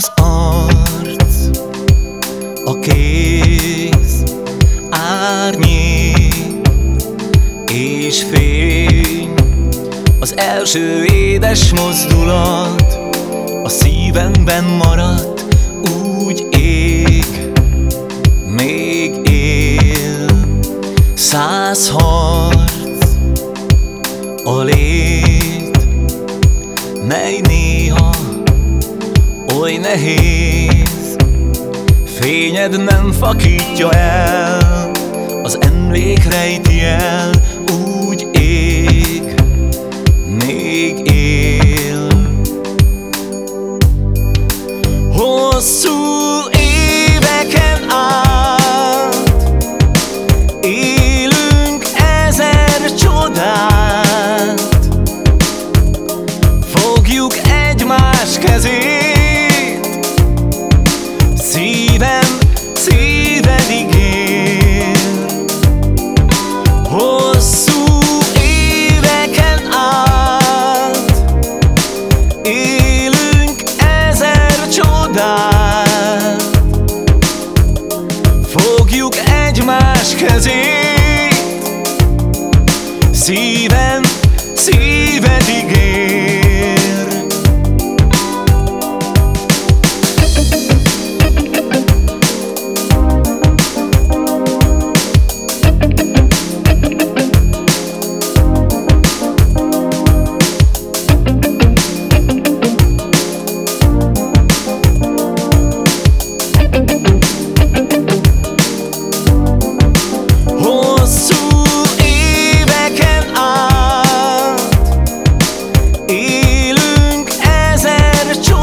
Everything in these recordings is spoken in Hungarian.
az arc, a kéz, árnyék és fény, az első édes mozdulat, a szívemben maradt, úgy ég, még él, száz hal. Oly nehéz Fényed nem fakítja el Az emlék rejti el kezét Szívem szívedig ér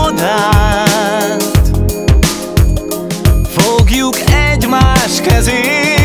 csodát. Fogjuk egymás kezét